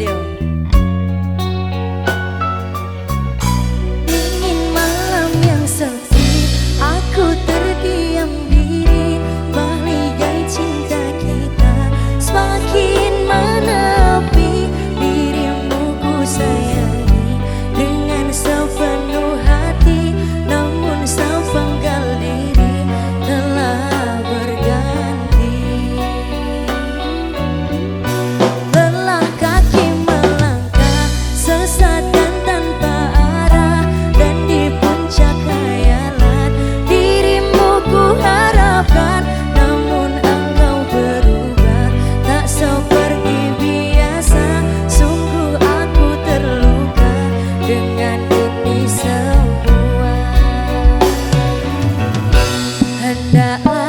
六 Yeah.